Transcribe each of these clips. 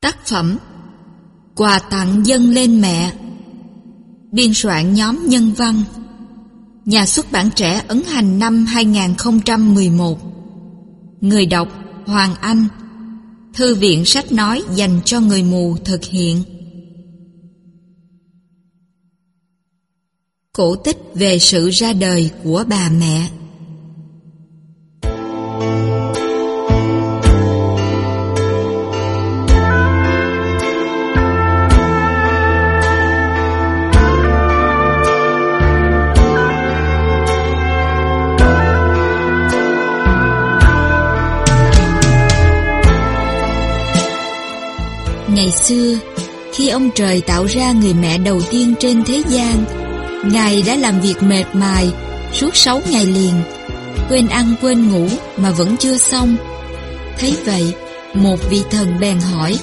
Tác phẩm Quà tặng dân lên mẹ. Biên soạn nhóm nhân văn. Nhà xuất bản trẻ ấn hành năm 2011 Người đọc Hoàng Anh. Thư viện sách nói dành cho người mù thực hiện. Cổ tích về sự ra đời của bà mẹ. Ngày xưa, khi ông trời tạo ra người mẹ đầu tiên trên thế gian, Ngài đã làm việc mệt mài suốt sáu ngày liền, quên ăn quên ngủ mà vẫn chưa xong. Thấy vậy, một vị thần bèn hỏi,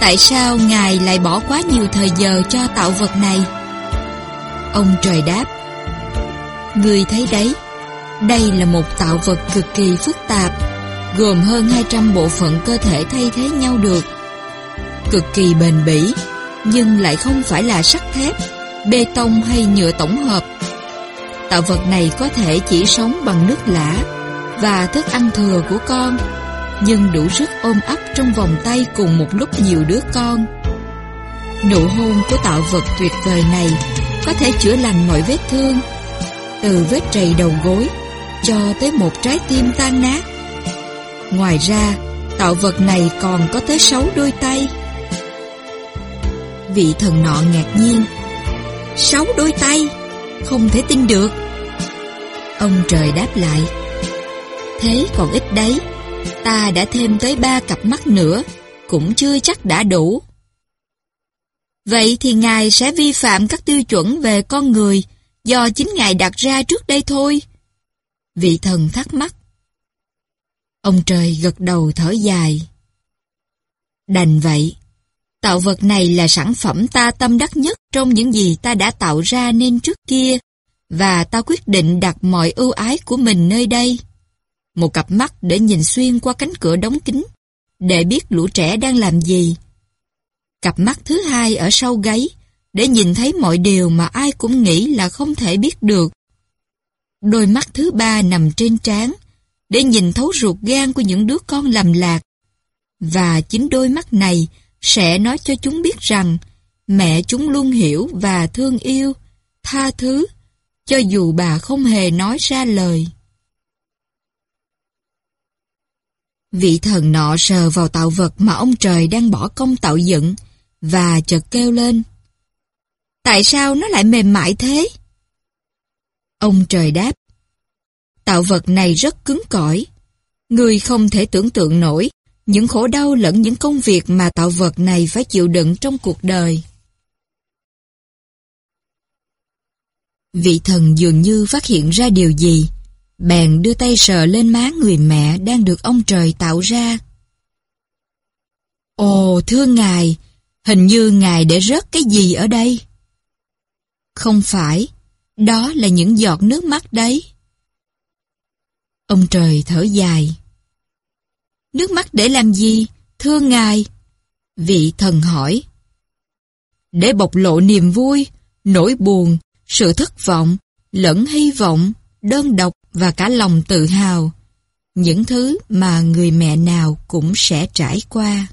Tại sao Ngài lại bỏ quá nhiều thời giờ cho tạo vật này? Ông trời đáp, Người thấy đấy, đây là một tạo vật cực kỳ phức tạp, gồm hơn 200 bộ phận cơ thể thay thế nhau được. Cực kỳ bền bỉ, nhưng lại không phải là sắt thép, bê tông hay nhựa tổng hợp. Tạo vật này có thể chỉ sống bằng nước lã và thức ăn thừa của con, nhưng đủ sức ôm ấp trong vòng tay cùng một lúc nhiều đứa con. Nụ hôn của tạo vật tuyệt vời này có thể chữa lành mọi vết thương, từ vết trầy đầu gối cho tới một trái tim tan nát. Ngoài ra, tạo vật này còn có tới sáu đôi tay. Vị thần nọ ngạc nhiên. Sáu đôi tay? Không thể tin được. Ông trời đáp lại. Thế còn ít đấy. Ta đã thêm tới ba cặp mắt nữa, cũng chưa chắc đã đủ. Vậy thì Ngài sẽ vi phạm các tiêu chuẩn về con người do chính Ngài đặt ra trước đây thôi. Vị thần thắc mắc. Ông trời gật đầu thở dài. Đành vậy, tạo vật này là sản phẩm ta tâm đắc nhất trong những gì ta đã tạo ra nên trước kia, và ta quyết định đặt mọi ưu ái của mình nơi đây. Một cặp mắt để nhìn xuyên qua cánh cửa đóng kín, để biết lũ trẻ đang làm gì. Cặp mắt thứ hai ở sau gáy, để nhìn thấy mọi điều mà ai cũng nghĩ là không thể biết được. Đôi mắt thứ ba nằm trên trán, để nhìn thấu ruột gan của những đứa con lầm lạc. Và chính đôi mắt này sẽ nói cho chúng biết rằng mẹ chúng luôn hiểu và thương yêu, tha thứ, cho dù bà không hề nói ra lời. Vị thần nọ sờ vào tạo vật mà ông trời đang bỏ công tạo dựng và chợt kêu lên. Tại sao nó lại mềm mại thế? Ông trời đáp. Tạo vật này rất cứng cỏi. Người không thể tưởng tượng nổi những khổ đau lẫn những công việc mà tạo vật này phải chịu đựng trong cuộc đời. Vị thần dường như phát hiện ra điều gì, bèn đưa tay sờ lên má người mẹ đang được ông trời tạo ra. Ồ, thưa ngài, hình như ngài để rớt cái gì ở đây? Không phải, đó là những giọt nước mắt đấy. Ông trời thở dài. Nước mắt để làm gì, thưa ngài? Vị thần hỏi. Để bộc lộ niềm vui, nỗi buồn, sự thất vọng, lẫn hy vọng, đơn độc và cả lòng tự hào. Những thứ mà người mẹ nào cũng sẽ trải qua.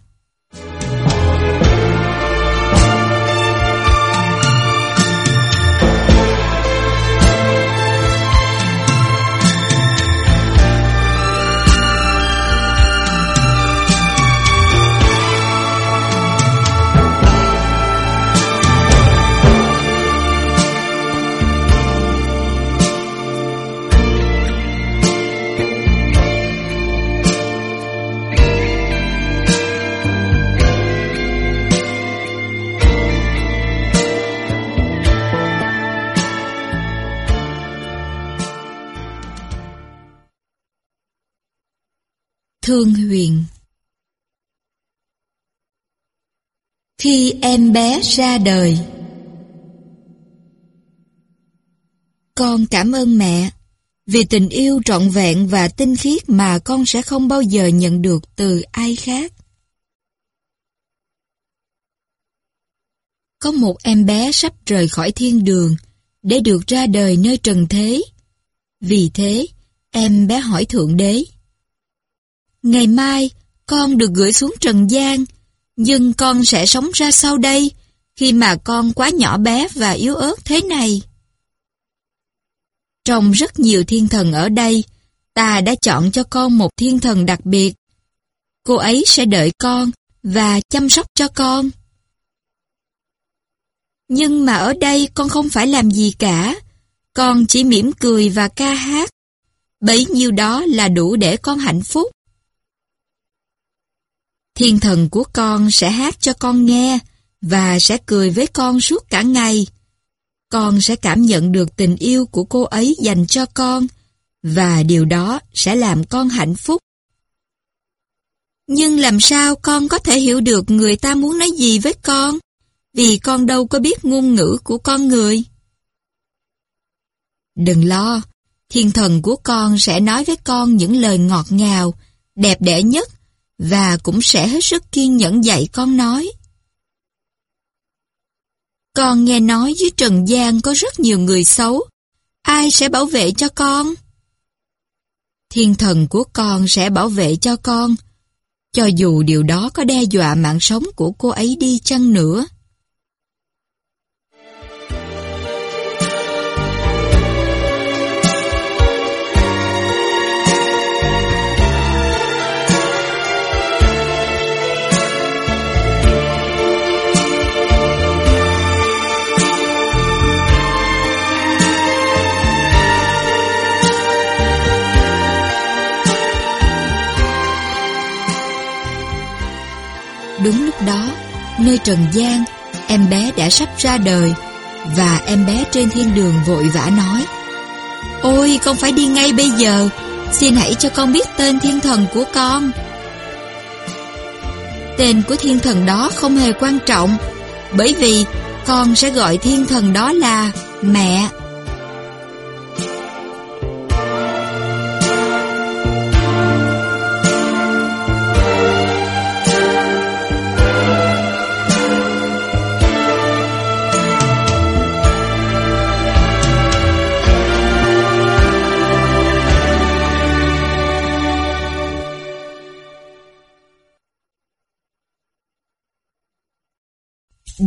Khi em bé ra đời Con cảm ơn mẹ vì tình yêu trọn vẹn và tinh khiết mà con sẽ không bao giờ nhận được từ ai khác. Có một em bé sắp rời khỏi thiên đường để được ra đời nơi trần thế. Vì thế, em bé hỏi Thượng Đế. Ngày mai, con được gửi xuống trần gian nhưng con sẽ sống ra sau đây khi mà con quá nhỏ bé và yếu ớt thế này. Trong rất nhiều thiên thần ở đây, ta đã chọn cho con một thiên thần đặc biệt. Cô ấy sẽ đợi con và chăm sóc cho con. Nhưng mà ở đây con không phải làm gì cả. Con chỉ mỉm cười và ca hát. Bấy nhiêu đó là đủ để con hạnh phúc. Thiên thần của con sẽ hát cho con nghe và sẽ cười với con suốt cả ngày. Con sẽ cảm nhận được tình yêu của cô ấy dành cho con và điều đó sẽ làm con hạnh phúc. Nhưng làm sao con có thể hiểu được người ta muốn nói gì với con? Vì con đâu có biết ngôn ngữ của con người. Đừng lo, thiên thần của con sẽ nói với con những lời ngọt ngào, đẹp đẽ nhất và cũng sẽ hết sức kiên nhẫn dạy con nói. Con nghe nói dưới Trần gian có rất nhiều người xấu. Ai sẽ bảo vệ cho con? Thiên thần của con sẽ bảo vệ cho con, cho dù điều đó có đe dọa mạng sống của cô ấy đi chăng nữa. Nơi trần gian, em bé đã sắp ra đời và em bé trên thiên đường vội vã nói Ôi, con phải đi ngay bây giờ, xin hãy cho con biết tên thiên thần của con. Tên của thiên thần đó không hề quan trọng, bởi vì con sẽ gọi thiên thần đó là mẹ.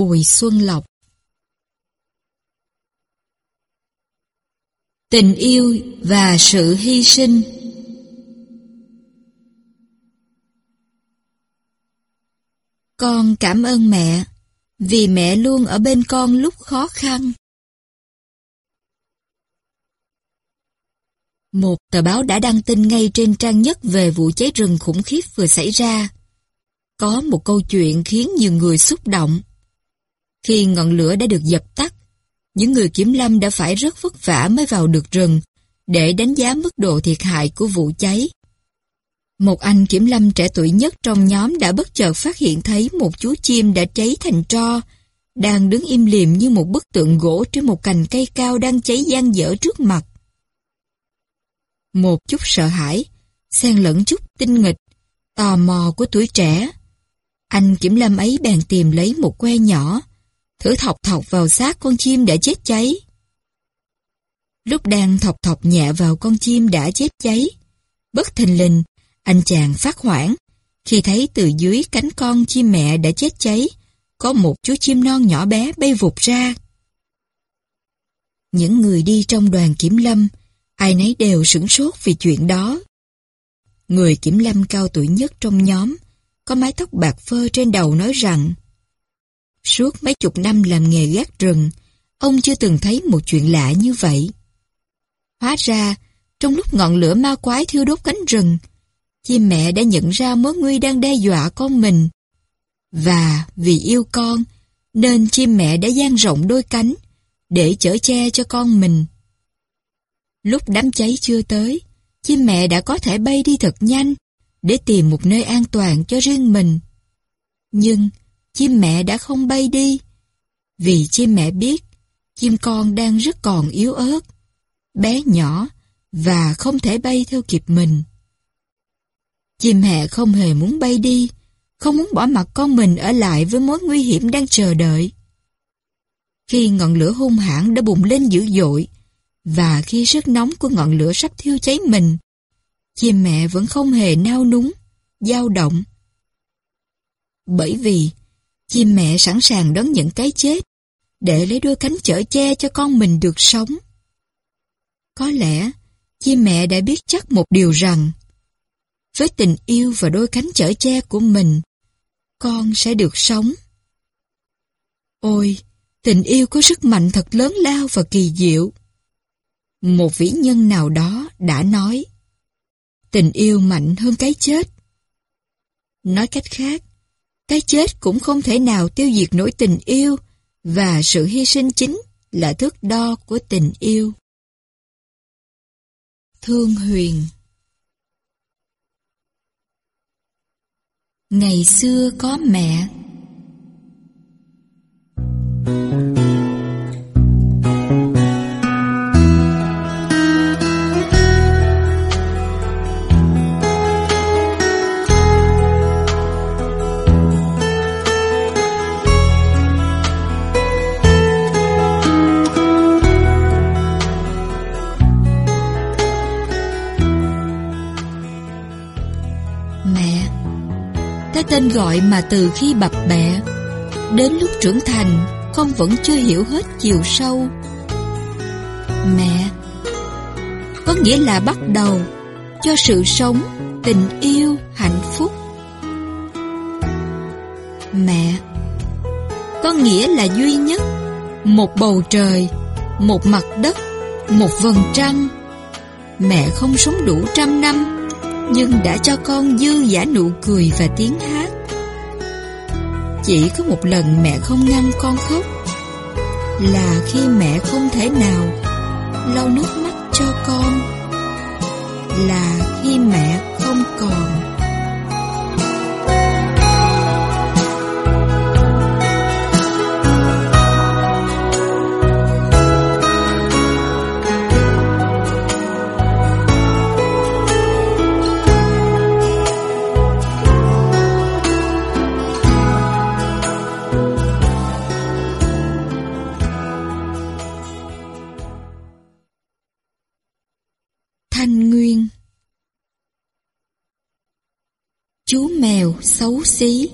Bùi Xuân Lộc Tình yêu và sự hy sinh Con cảm ơn mẹ, vì mẹ luôn ở bên con lúc khó khăn. Một tờ báo đã đăng tin ngay trên trang nhất về vụ cháy rừng khủng khiếp vừa xảy ra. Có một câu chuyện khiến nhiều người xúc động. Khi ngọn lửa đã được dập tắt, những người kiểm lâm đã phải rất vất vả mới vào được rừng để đánh giá mức độ thiệt hại của vụ cháy. Một anh kiểm lâm trẻ tuổi nhất trong nhóm đã bất chợt phát hiện thấy một chú chim đã cháy thành tro, đang đứng im lìm như một bức tượng gỗ trên một cành cây cao đang cháy gian dở trước mặt. Một chút sợ hãi, xen lẫn chút tinh nghịch, tò mò của tuổi trẻ. Anh kiểm lâm ấy bèn tìm lấy một que nhỏ, thử thọc thọc vào xác con chim đã chết cháy. Lúc đang thọc thọc nhẹ vào con chim đã chết cháy, bất thình lình, anh chàng phát hoảng khi thấy từ dưới cánh con chim mẹ đã chết cháy, có một chú chim non nhỏ bé bay vụt ra. Những người đi trong đoàn kiểm lâm, ai nấy đều sửng sốt vì chuyện đó. Người kiểm lâm cao tuổi nhất trong nhóm, có mái tóc bạc phơ trên đầu nói rằng Suốt mấy chục năm làm nghề gác rừng, ông chưa từng thấy một chuyện lạ như vậy. Hóa ra, trong lúc ngọn lửa ma quái thiêu đốt cánh rừng, chim mẹ đã nhận ra mối nguy đang đe dọa con mình. Và vì yêu con, nên chim mẹ đã dang rộng đôi cánh để chở che cho con mình. Lúc đám cháy chưa tới, chim mẹ đã có thể bay đi thật nhanh để tìm một nơi an toàn cho riêng mình. Nhưng chim mẹ đã không bay đi. Vì chim mẹ biết, chim con đang rất còn yếu ớt, bé nhỏ và không thể bay theo kịp mình. Chim mẹ không hề muốn bay đi, không muốn bỏ mặt con mình ở lại với mối nguy hiểm đang chờ đợi. Khi ngọn lửa hung hãn đã bùng lên dữ dội, và khi sức nóng của ngọn lửa sắp thiêu cháy mình, chim mẹ vẫn không hề nao núng, dao động. Bởi vì, chim mẹ sẵn sàng đón nhận cái chết, để lấy đôi cánh chở che cho con mình được sống. Có lẽ, chim mẹ đã biết chắc một điều rằng, với tình yêu và đôi cánh chở che của mình, con sẽ được sống. Ôi, tình yêu có sức mạnh thật lớn lao và kỳ diệu. Một vĩ nhân nào đó đã nói, tình yêu mạnh hơn cái chết. Nói cách khác, cái chết cũng không thể nào tiêu diệt nỗi tình yêu và sự hy sinh chính là thước đo của tình yêu. Thương Huyền Ngày xưa có mẹ tên gọi mà từ khi bập bẹ. Đến lúc trưởng thành Con vẫn chưa hiểu hết chiều sâu. Mẹ Có nghĩa là bắt đầu Cho sự sống Tình yêu, hạnh phúc. Mẹ Có nghĩa là duy nhất Một bầu trời Một mặt đất Một vầng trăng. Mẹ không sống đủ trăm năm nhưng đã cho con dư giả nụ cười và tiếng hát. Chỉ có một lần mẹ không ngăn con khóc, là khi mẹ không thể nào lau nước mắt cho con, là khi mẹ không còn. Xấu xí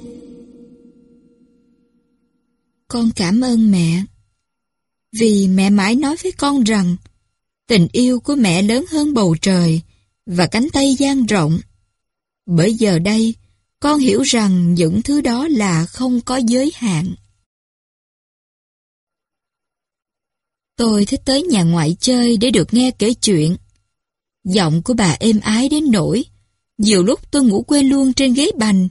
Con cảm ơn mẹ, Vì mẹ mãi nói với con rằng Tình yêu của mẹ lớn hơn bầu trời Và cánh tay gian rộng Bởi giờ đây, Con hiểu rằng những thứ đó là không có giới hạn Tôi thích tới nhà ngoại chơi để được nghe kể chuyện. Giọng của bà êm ái đến nỗi, nhiều lúc tôi ngủ quên luôn trên ghế bành.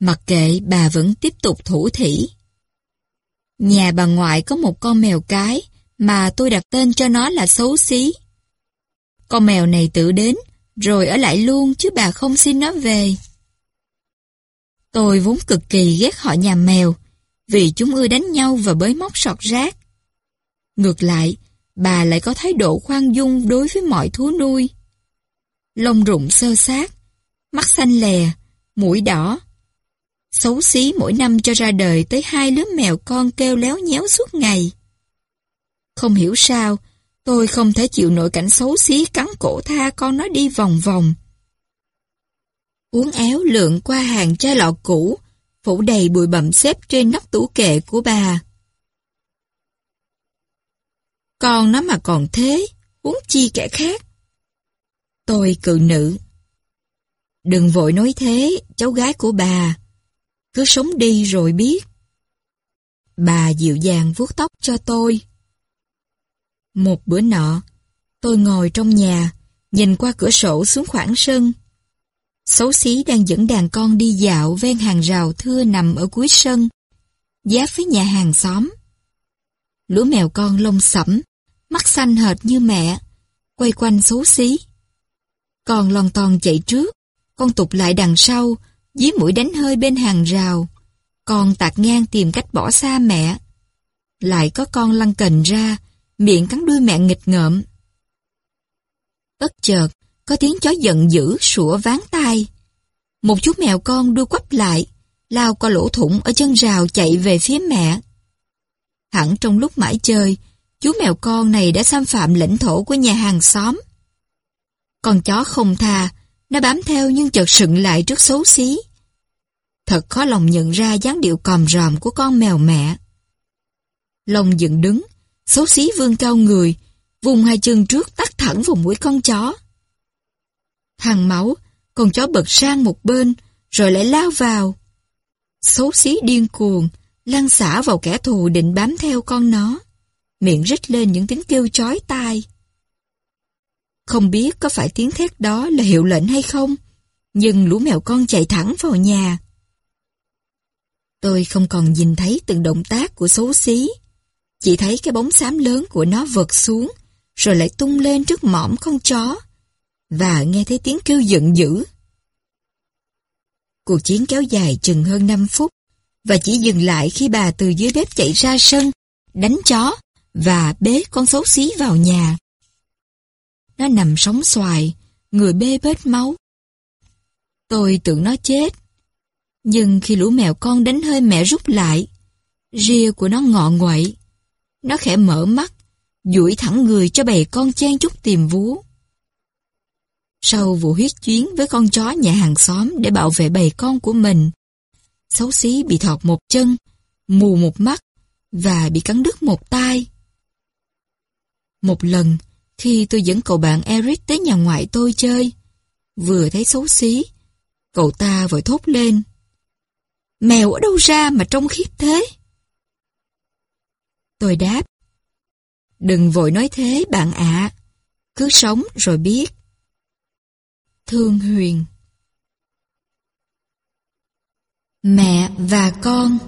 Mặc kệ bà vẫn tiếp tục thủ thỉ. Nhà bà ngoại có một con mèo cái mà tôi đặt tên cho nó là xấu xí. Con mèo này tự đến rồi ở lại luôn chứ bà không xin nó về. Tôi vốn cực kỳ ghét họ nhà mèo vì chúng ưa đánh nhau và bới móc sọt rác. Ngược lại, bà lại có thái độ khoan dung đối với mọi thú nuôi lông rụng sơ sát, mắt xanh lè, mũi đỏ. Xấu xí mỗi năm cho ra đời tới hai lứa mèo con kêu léo nhéo suốt ngày. Không hiểu sao, tôi không thể chịu nổi cảnh xấu xí cắn cổ tha con nó đi vòng vòng. Uống éo lượn qua hàng chai lọ cũ, phủ đầy bụi bặm xếp trên nóc tủ kệ của bà. Con nó mà còn thế, uống chi kẻ khác. Tôi cự nữ. Đừng vội nói thế, cháu gái của bà. Cứ sống đi rồi biết. Bà dịu dàng vuốt tóc cho tôi. Một bữa nọ, tôi ngồi trong nhà, nhìn qua cửa sổ xuống khoảng sân. Xấu xí đang dẫn đàn con đi dạo ven hàng rào thưa nằm ở cuối sân, giáp với nhà hàng xóm. Lũ mèo con lông sẫm, mắt xanh hệt như mẹ, quay quanh xấu xí. con lon ton chạy trước, con tụt lại đằng sau, dí mũi đánh hơi bên hàng rào. Con tạt ngang tìm cách bỏ xa mẹ. Lại có con lăn cành ra, miệng cắn đuôi mẹ nghịch ngợm. Bất chợt, có tiếng chó giận dữ sủa ván tai. Một chú mèo con đuôi quắp lại, lao qua lỗ thủng ở chân rào chạy về phía mẹ. Hẳn trong lúc mãi chơi, chú mèo con này đã xâm phạm lãnh thổ của nhà hàng xóm. Con chó không tha, nó bám theo nhưng chợt sững lại trước xấu xí. Thật khó lòng nhận ra dáng điệu còm ròm của con mèo mẹ. Lông dựng đứng, xấu xí vươn cao người, vùng hai chân trước tắt thẳng vào mũi con chó. Thằng máu, con chó bật sang một bên, rồi lại lao vào. Xấu xí điên cuồng, lăn xả vào kẻ thù định bám theo con nó. Miệng rít lên những tiếng kêu chói tai. Không biết có phải tiếng thét đó là hiệu lệnh hay không, nhưng lũ mèo con chạy thẳng vào nhà. Tôi không còn nhìn thấy từng động tác của xấu xí. Chỉ thấy cái bóng xám lớn của nó vượt xuống, rồi lại tung lên trước mõm con chó, và nghe thấy tiếng kêu giận dữ. Cuộc chiến kéo dài chừng hơn 5 phút, và chỉ dừng lại khi bà từ dưới bếp chạy ra sân, đánh chó, và bế con xấu xí vào nhà. Nó nằm sóng xoài, người bê bết máu. Tôi tưởng nó chết. Nhưng khi lũ mèo con đánh hơi mẹ rút lại, ria của nó ngọ nguậy Nó khẽ mở mắt, duỗi thẳng người cho bầy con chen chút tìm vú. Sau vụ huyết chuyến với con chó nhà hàng xóm để bảo vệ bầy con của mình, xấu xí bị thọt một chân, mù một mắt và bị cắn đứt một tai. Một lần, khi tôi dẫn cậu bạn Eric tới nhà ngoại tôi chơi, vừa thấy xấu xí, cậu ta vội thốt lên. Mèo ở đâu ra mà trông khiếp thế? Tôi đáp. Đừng vội nói thế bạn ạ. Cứ sống rồi biết. Thương Huyền Mẹ và con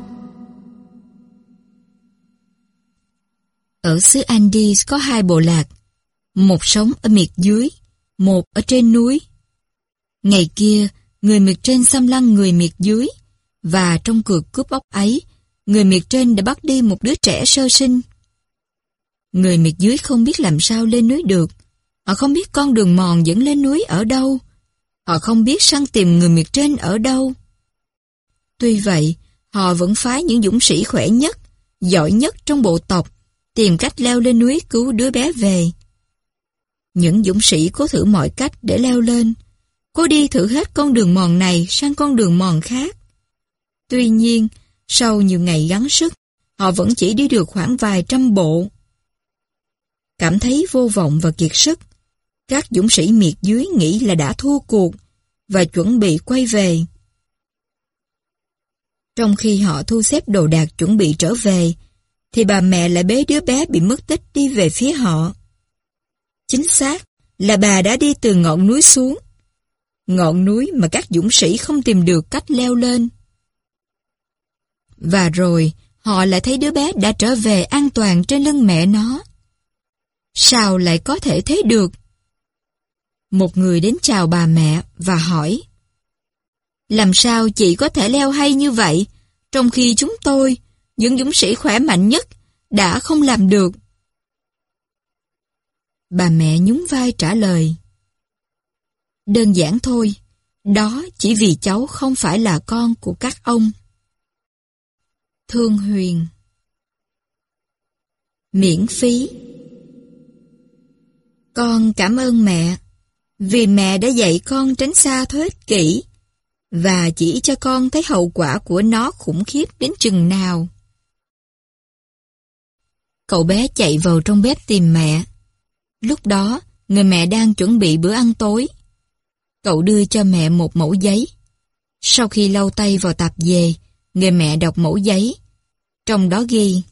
Ở xứ Andes có hai bộ lạc, một sống ở miệt dưới, một ở trên núi. Ngày kia, người miệt trên xâm lăng người miệt dưới, và trong cuộc cướp bóc ấy, người miệt trên đã bắt đi một đứa trẻ sơ sinh. Người miệt dưới không biết làm sao lên núi được, họ không biết con đường mòn dẫn lên núi ở đâu, họ không biết săn tìm người miệt trên ở đâu. Tuy vậy, họ vẫn phái những dũng sĩ khỏe nhất, giỏi nhất trong bộ tộc, tìm cách leo lên núi cứu đứa bé về. Những dũng sĩ cố thử mọi cách để leo lên, cố đi thử hết con đường mòn này sang con đường mòn khác. Tuy nhiên, sau nhiều ngày gắng sức, họ vẫn chỉ đi được khoảng vài trăm bộ. Cảm thấy vô vọng và kiệt sức, các dũng sĩ miệt dưới nghĩ là đã thua cuộc và chuẩn bị quay về. Trong khi họ thu xếp đồ đạc chuẩn bị trở về, thì bà mẹ lại bế đứa bé bị mất tích đi về phía họ. Chính xác là bà đã đi từ ngọn núi xuống. Ngọn núi mà các dũng sĩ không tìm được cách leo lên. Và rồi, họ lại thấy đứa bé đã trở về an toàn trên lưng mẹ nó. Sao lại có thể thế được? Một người đến chào bà mẹ và hỏi Làm sao chị có thể leo hay như vậy, trong khi chúng tôi, những dũng sĩ khỏe mạnh nhất, đã không làm được? Bà mẹ nhún vai trả lời Đơn giản thôi, đó chỉ vì cháu không phải là con của các ông. Thương Huyền Miễn phí Con cảm ơn mẹ vì mẹ đã dạy con tránh xa thuế ích kỷ và chỉ cho con thấy hậu quả của nó khủng khiếp đến chừng nào. Cậu bé chạy vào trong bếp tìm mẹ. Lúc đó, người mẹ đang chuẩn bị bữa ăn tối. Cậu đưa cho mẹ một mẫu giấy. Sau khi lau tay vào tạp về, người mẹ đọc mẫu giấy. Trong đó ghi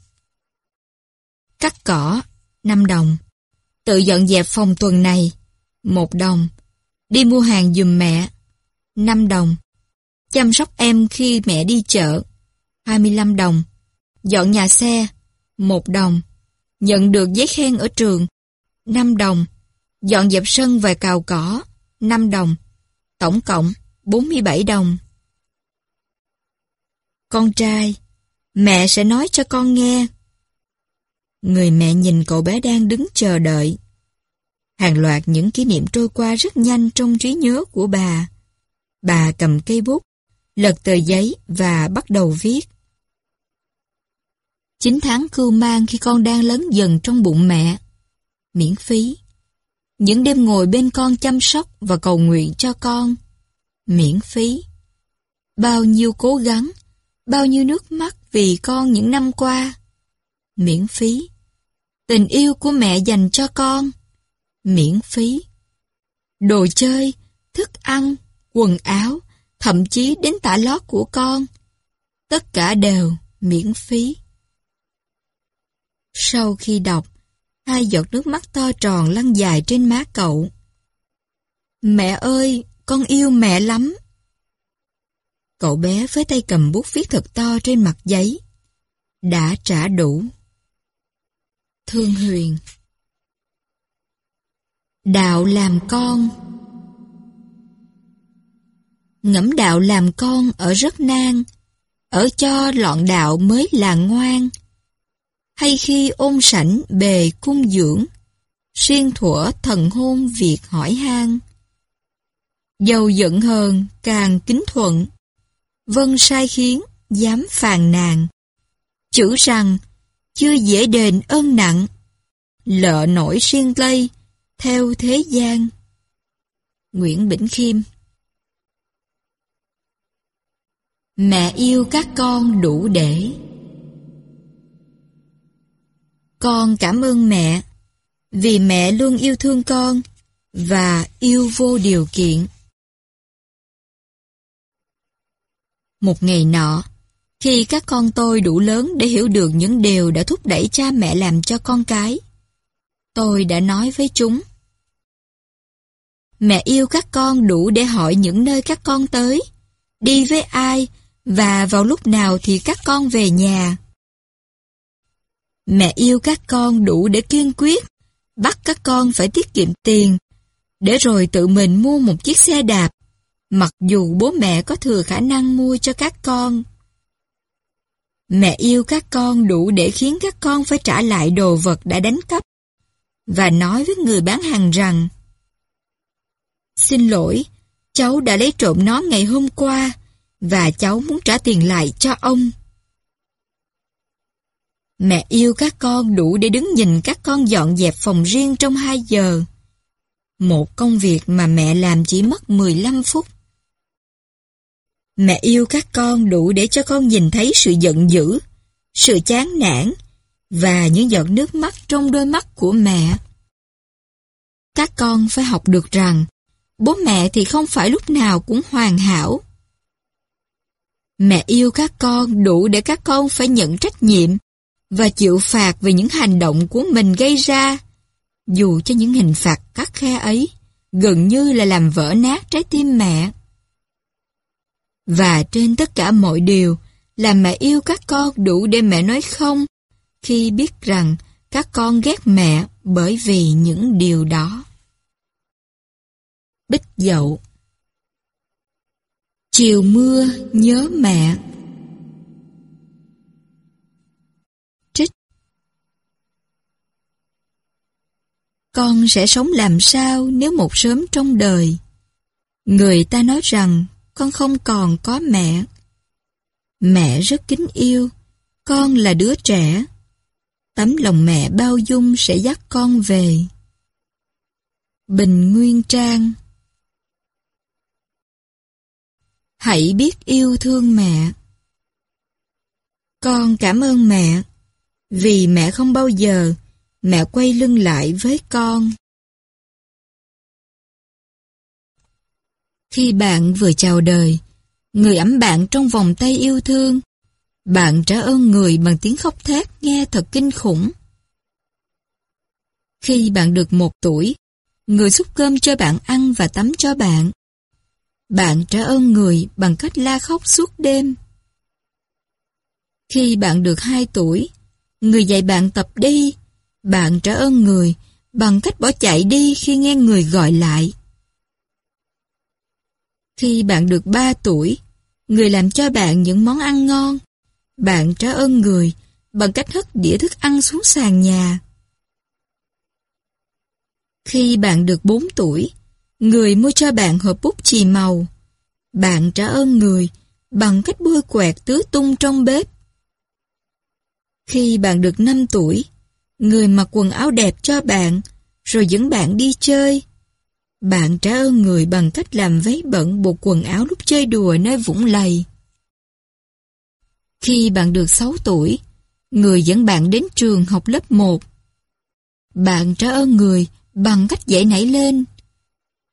Cắt cỏ, 5 đồng. Tự dọn dẹp phòng tuần này, 1 đồng. Đi mua hàng giùm mẹ, 5 đồng. Chăm sóc em khi mẹ đi chợ, 25 đồng. Dọn nhà xe, 1 đồng. Nhận được giấy khen ở trường, 5 đồng. Dọn dẹp sân và cào cỏ, 5 đồng. Tổng cộng, 47 đồng. Con trai, mẹ sẽ nói cho con nghe. Người mẹ nhìn cậu bé đang đứng chờ đợi. Hàng loạt những kỷ niệm trôi qua rất nhanh trong trí nhớ của bà. Bà cầm cây bút, lật tờ giấy và bắt đầu viết. 9 tháng cưu mang khi con đang lớn dần trong bụng mẹ. Miễn phí. Những đêm ngồi bên con chăm sóc và cầu nguyện cho con. Miễn phí. Bao nhiêu cố gắng, bao nhiêu nước mắt vì con những năm qua. Miễn phí. Tình yêu của mẹ dành cho con. Miễn phí. Đồ chơi, thức ăn, quần áo, thậm chí đến tả lót của con. Tất cả đều miễn phí. Sau khi đọc, hai giọt nước mắt to tròn lăn dài trên má cậu. Mẹ ơi, con yêu mẹ lắm. Cậu bé với tay cầm bút viết thật to trên mặt giấy. Đã trả đủ. Thương Huyền Đạo làm con Ngẫm đạo làm con ở rất nan, ở cho lọn đạo mới là ngoan. Hay khi ôn sảnh bề cung dưỡng, xuyên thủa thần hôn việc hỏi han. Dầu giận hờn càng kính thuận, vân sai khiến dám phàn nàn. Chữ rằng chưa dễ đền ơn nặng, lợ nổi riêng lây theo thế gian. Nguyễn Bỉnh Khiêm Mẹ yêu các con đủ để Con cảm ơn mẹ vì mẹ luôn yêu thương con và yêu vô điều kiện. Một ngày nọ, khi các con tôi đủ lớn để hiểu được những điều đã thúc đẩy cha mẹ làm cho con cái, tôi đã nói với chúng. Mẹ yêu các con đủ để hỏi những nơi các con tới, đi với ai và vào lúc nào thì các con về nhà. Mẹ yêu các con đủ để kiên quyết, bắt các con phải tiết kiệm tiền, để rồi tự mình mua một chiếc xe đạp, mặc dù bố mẹ có thừa khả năng mua cho các con. Mẹ yêu các con đủ để khiến các con phải trả lại đồ vật đã đánh cắp, và nói với người bán hàng rằng Xin lỗi, cháu đã lấy trộm nó ngày hôm qua, và cháu muốn trả tiền lại cho ông. Mẹ yêu các con đủ để đứng nhìn các con dọn dẹp phòng riêng trong 2 giờ. Một công việc mà mẹ làm chỉ mất 15 phút. Mẹ yêu các con đủ để cho con nhìn thấy sự giận dữ, sự chán nản và những giọt nước mắt trong đôi mắt của mẹ. Các con phải học được rằng bố mẹ thì không phải lúc nào cũng hoàn hảo. Mẹ yêu các con đủ để các con phải nhận trách nhiệm và chịu phạt về những hành động của mình gây ra, dù cho những hình phạt khắc khe ấy gần như là làm vỡ nát trái tim mẹ. Và trên tất cả mọi điều là mẹ yêu các con đủ để mẹ nói không, khi biết rằng các con ghét mẹ bởi vì những điều đó. Bích dậu Chiều mưa nhớ mẹ Trích Con sẽ sống làm sao nếu một sớm trong đời Người ta nói rằng con không còn có mẹ Mẹ rất kính yêu Con là đứa trẻ Tấm lòng mẹ bao dung sẽ dắt con về Bình Nguyên Trang Hãy biết yêu thương mẹ. Con cảm ơn mẹ, vì mẹ không bao giờ mẹ quay lưng lại với con. Khi bạn vừa chào đời, người ấm bạn trong vòng tay yêu thương, bạn trả ơn người bằng tiếng khóc thét nghe thật kinh khủng. Khi bạn được một tuổi, người xúc cơm cho bạn ăn và tắm cho bạn. Bạn trả ơn người bằng cách la khóc suốt đêm. Khi bạn được 2 tuổi, người dạy bạn tập đi, bạn trả ơn người bằng cách bỏ chạy đi khi nghe người gọi lại. Khi bạn được 3 tuổi, người làm cho bạn những món ăn ngon, bạn trả ơn người bằng cách hất đĩa thức ăn xuống sàn nhà. Khi bạn được 4 tuổi, Người mua cho bạn hộp bút chì màu. Bạn trả ơn người bằng cách bôi quẹt tứ tung trong bếp. Khi bạn được 5 tuổi, người mặc quần áo đẹp cho bạn, rồi dẫn bạn đi chơi. Bạn trả ơn người bằng cách làm váy bẩn bộ quần áo lúc chơi đùa nơi vũng lầy. Khi bạn được 6 tuổi, người dẫn bạn đến trường học lớp 1. Bạn trả ơn người bằng cách dậy nảy lên.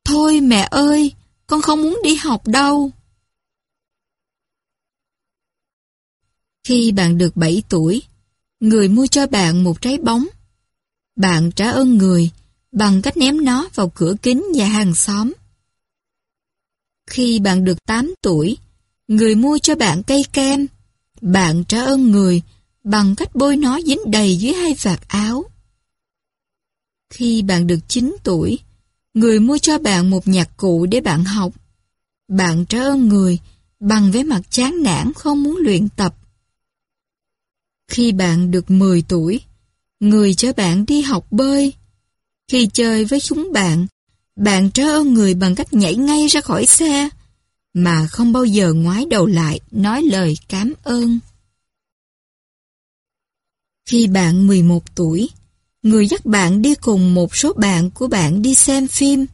Thôi mẹ ơi, con không muốn đi học đâu. Khi bạn được 7 tuổi, người mua cho bạn một trái bóng. Bạn trả ơn người bằng cách ném nó vào cửa kính nhà hàng xóm. Khi bạn được 8 tuổi, người mua cho bạn cây kem. Bạn trả ơn người bằng cách bôi nó dính đầy dưới hai vạt áo. Khi bạn được 9 tuổi, người mua cho bạn một nhạc cụ để bạn học. Bạn trả ơn người bằng vẻ mặt chán nản không muốn luyện tập. Khi bạn được 10 tuổi, người cho bạn đi học bơi. Khi chơi với chúng bạn, bạn trớ ơn người bằng cách nhảy ngay ra khỏi xe, mà không bao giờ ngoái đầu lại nói lời cảm ơn. Khi bạn 11 tuổi, người dắt bạn đi cùng một số bạn của bạn đi xem phim.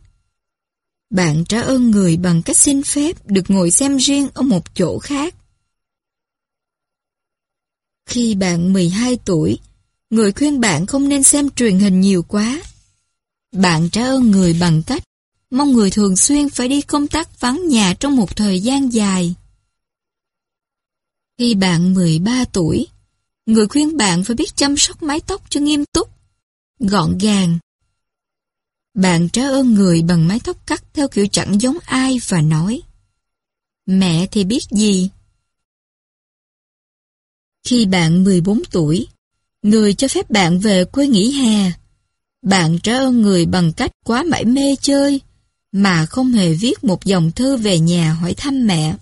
Bạn trả ơn người bằng cách xin phép được ngồi xem riêng ở một chỗ khác. Khi bạn 12 tuổi, người khuyên bạn không nên xem truyền hình nhiều quá. Bạn trả ơn người bằng cách mong người thường xuyên phải đi công tác vắng nhà trong một thời gian dài. Khi bạn 13 tuổi, người khuyên bạn phải biết chăm sóc mái tóc cho nghiêm túc, gọn gàng. Bạn trả ơn người bằng mái tóc cắt theo kiểu chẳng giống ai và nói Mẹ thì biết gì, khi bạn 14 tuổi, người cho phép bạn về quê nghỉ hè. Bạn trả ơn người bằng cách quá mãi mê chơi, mà không hề viết một dòng thư về nhà hỏi thăm mẹ.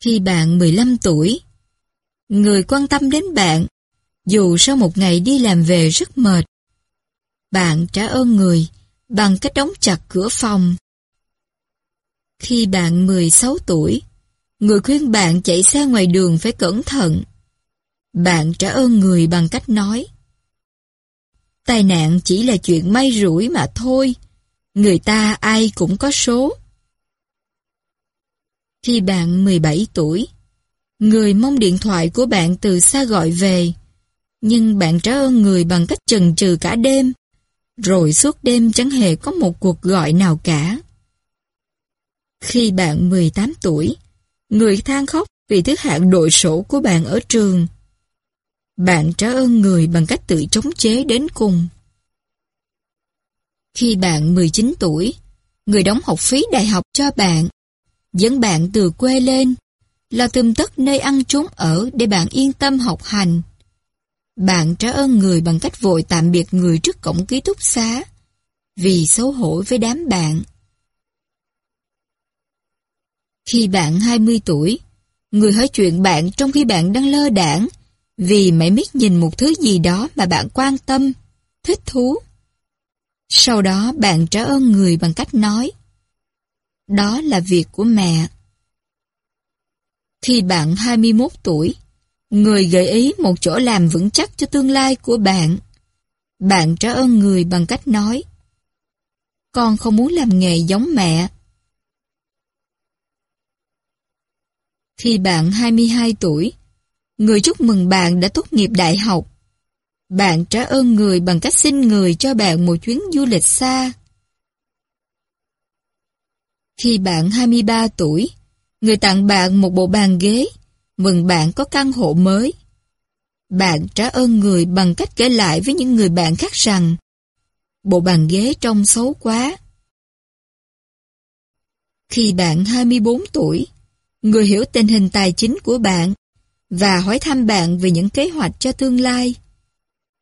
Khi bạn 15 tuổi, người quan tâm đến bạn, dù sau một ngày đi làm về rất mệt. Bạn trả ơn người bằng cách đóng chặt cửa phòng. Khi bạn 16 tuổi, Người khuyên bạn chạy xe ngoài đường phải cẩn thận. Bạn trả ơn người bằng cách nói. Tai nạn chỉ là chuyện may rủi mà thôi. Người ta ai cũng có số. Khi bạn 17 tuổi, người mong điện thoại của bạn từ xa gọi về, nhưng bạn trả ơn người bằng cách chần chừ cả đêm, rồi suốt đêm chẳng hề có một cuộc gọi nào cả. Khi bạn 18 tuổi, Người than khóc vì thứ hạng đội sổ của bạn ở trường. Bạn trả ơn người bằng cách tự chống chế đến cùng. Khi bạn 19 tuổi, người đóng học phí đại học cho bạn, dẫn bạn từ quê lên, là tìm tất nơi ăn trốn ở để bạn yên tâm học hành. Bạn trả ơn người bằng cách vội tạm biệt người trước cổng ký túc xá, vì xấu hổ với đám bạn. Khi bạn 20 tuổi, người hỏi chuyện bạn trong khi bạn đang lơ đảng vì mãi miết nhìn một thứ gì đó mà bạn quan tâm, thích thú. Sau đó bạn trả ơn người bằng cách nói Đó là việc của mẹ. Khi bạn 21 tuổi, người gợi ý một chỗ làm vững chắc cho tương lai của bạn. Bạn trả ơn người bằng cách nói Con không muốn làm nghề giống mẹ, Khi bạn 22 tuổi, người chúc mừng bạn đã tốt nghiệp đại học. Bạn trả ơn người bằng cách xin người cho bạn một chuyến du lịch xa. Khi bạn 23 tuổi, người tặng bạn một bộ bàn ghế, mừng bạn có căn hộ mới. Bạn trả ơn người bằng cách kể lại với những người bạn khác rằng bộ bàn ghế trông xấu quá. Khi bạn 24 tuổi, người hiểu tình hình tài chính của bạn và hỏi thăm bạn về những kế hoạch cho tương lai.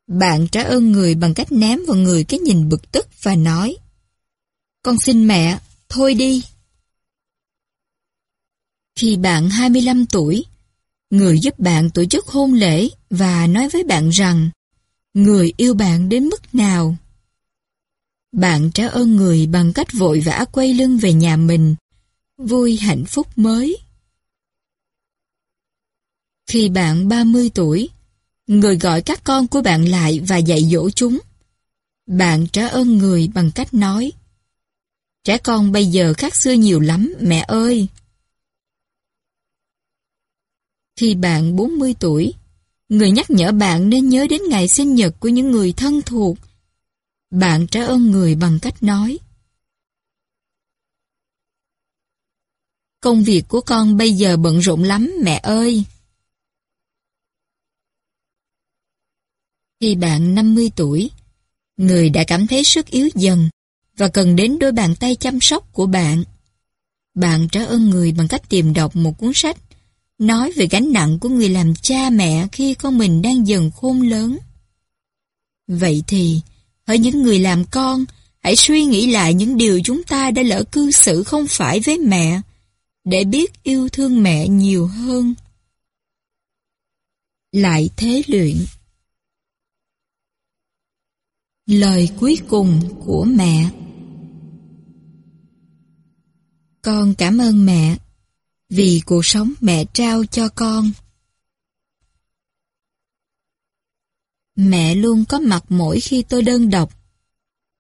Bạn trả ơn người bằng cách ném vào người cái nhìn bực tức và nói Con xin mẹ, thôi đi. Khi bạn 25 tuổi, người giúp bạn tổ chức hôn lễ và nói với bạn rằng người yêu bạn đến mức nào. Bạn trả ơn người bằng cách vội vã quay lưng về nhà mình, vui hạnh phúc mới. Khi bạn 30 tuổi, người gọi các con của bạn lại và dạy dỗ chúng. Bạn trả ơn người bằng cách nói Trẻ con bây giờ khác xưa nhiều lắm, mẹ ơi! Khi bạn 40 tuổi, người nhắc nhở bạn nên nhớ đến ngày sinh nhật của những người thân thuộc. Bạn trả ơn người bằng cách nói Công việc của con bây giờ bận rộn lắm mẹ ơi! Khi bạn 50 tuổi, người đã cảm thấy sức yếu dần và cần đến đôi bàn tay chăm sóc của bạn. Bạn trả ơn người bằng cách tìm đọc một cuốn sách nói về gánh nặng của người làm cha mẹ khi con mình đang dần khôn lớn. Vậy thì, ở những người làm con, hãy suy nghĩ lại những điều chúng ta đã lỡ cư xử không phải với mẹ, để biết yêu thương mẹ nhiều hơn. Lại thế luyện Lời cuối cùng của mẹ Con cảm ơn mẹ vì cuộc sống mẹ trao cho con. Mẹ luôn có mặt mỗi khi tôi đơn độc.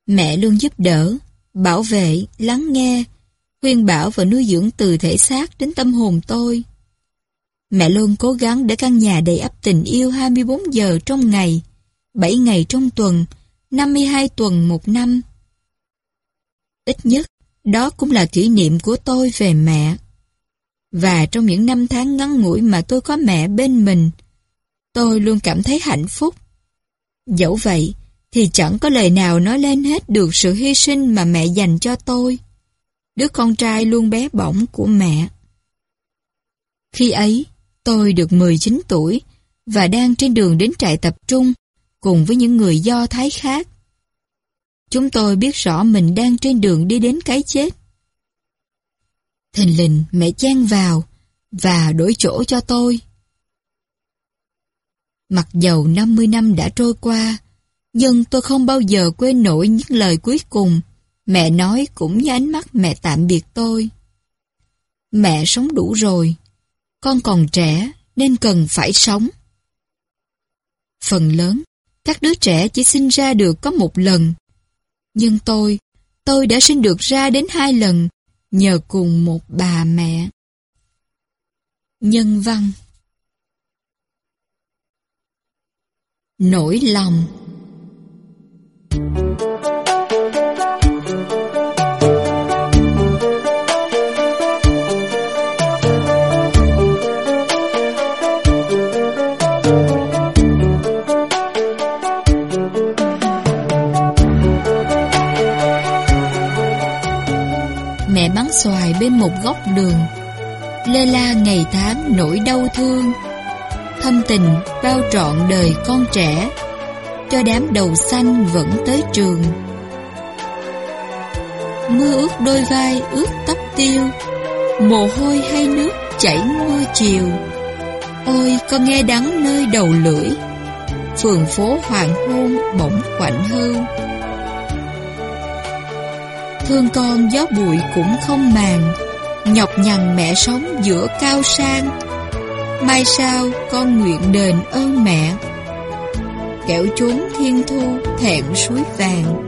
Mẹ luôn giúp đỡ, bảo vệ, lắng nghe, khuyên bảo và nuôi dưỡng từ thể xác đến tâm hồn tôi. Mẹ luôn cố gắng để căn nhà đầy ắp tình yêu 24 giờ trong ngày, 7 ngày trong tuần, 52 tuần một năm. Ít nhất, đó cũng là kỷ niệm của tôi về mẹ. Và trong những năm tháng ngắn ngủi mà tôi có mẹ bên mình, tôi luôn cảm thấy hạnh phúc. Dẫu vậy, thì chẳng có lời nào nói lên hết được sự hy sinh mà mẹ dành cho tôi. Đứa con trai luôn bé bỏng của mẹ. Khi ấy, tôi được 19 tuổi và đang trên đường đến trại tập trung cùng với những người Do Thái khác. Chúng tôi biết rõ mình đang trên đường đi đến cái chết. Thình lình mẹ chen vào và đổi chỗ cho tôi. Mặc dầu 50 năm đã trôi qua, nhưng tôi không bao giờ quên nổi những lời cuối cùng mẹ nói cũng như ánh mắt mẹ tạm biệt tôi. Mẹ sống đủ rồi, con còn trẻ nên cần phải sống. Phần lớn, các đứa trẻ chỉ sinh ra được có một lần. Nhưng tôi, tôi đã sinh được ra đến hai lần nhờ cùng một bà mẹ. Nhân văn Nỗi lòng xoài bên một góc đường. Lê la ngày tháng nỗi đau thương. Thâm tình bao trọn đời con trẻ. Cho đám đầu xanh vẫn tới trường. Mưa ướt đôi vai, ướt tóc tiêu. Mồ hôi hay nước chảy mưa chiều. Ôi con nghe đắng nơi đầu lưỡi. Phường phố hoàng hôn bỗng quạnh hơn. Thương con gió bụi cũng không màng. Nhọc nhằn mẹ sống giữa cao sang. Mai sau con nguyện đền ơn mẹ. Kẻo trốn thiên thu thẹn suối vàng.